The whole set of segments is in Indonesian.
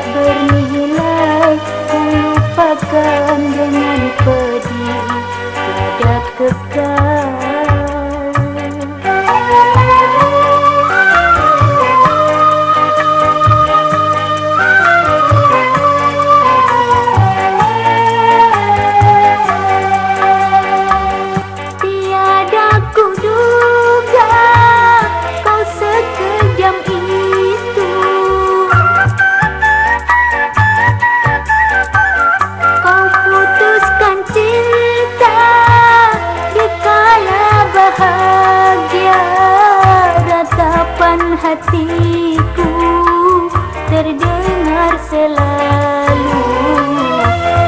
tak berniat selalu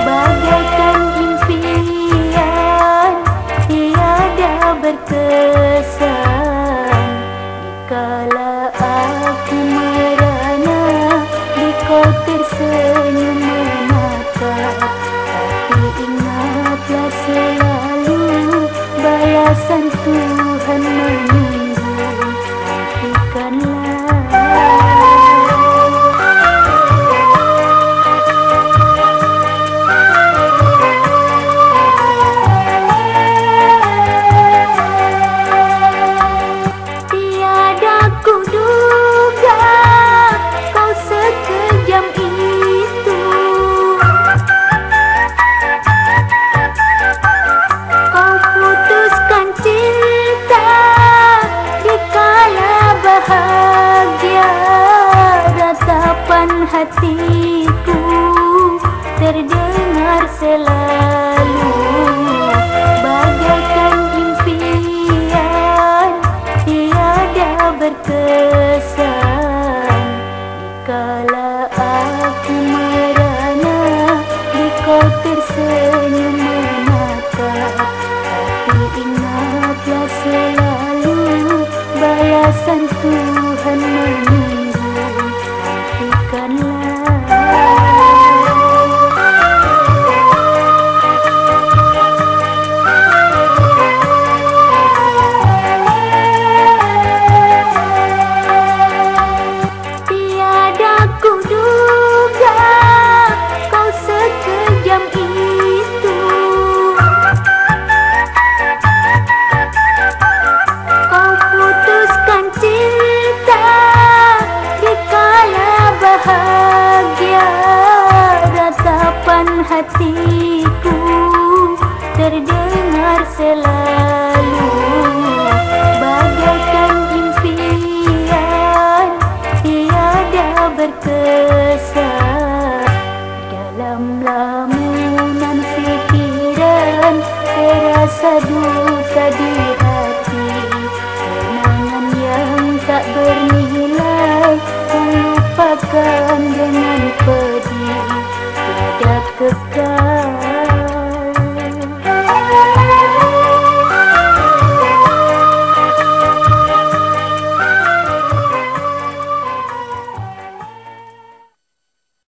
bagaikan impian tiada berkesan. Kala aku merana di kau tersenyum menatap tapi ingatlah selalu balasan Tuhan ارسلها